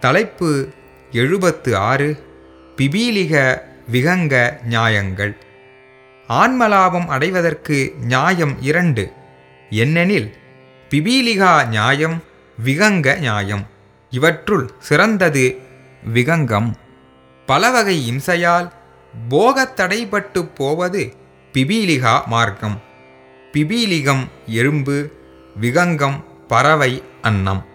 தலைப்பு எழுபத்து ஆறு பிபீலிக விகங்க நியாயங்கள். ஆன்மலாபம் அடைவதற்கு நியாயம் இரண்டு என்னெனில் பிபீலிகா நியாயம் விகங்க நியாயம் இவற்றுள் சிறந்தது விகங்கம். பலவகை இம்சையால் போகத்தடைபட்டு போவது பிபீலிகா மார்க்கம். பிபீலிகம் எறும்பு விகங்கம் பறவை அன்னம்.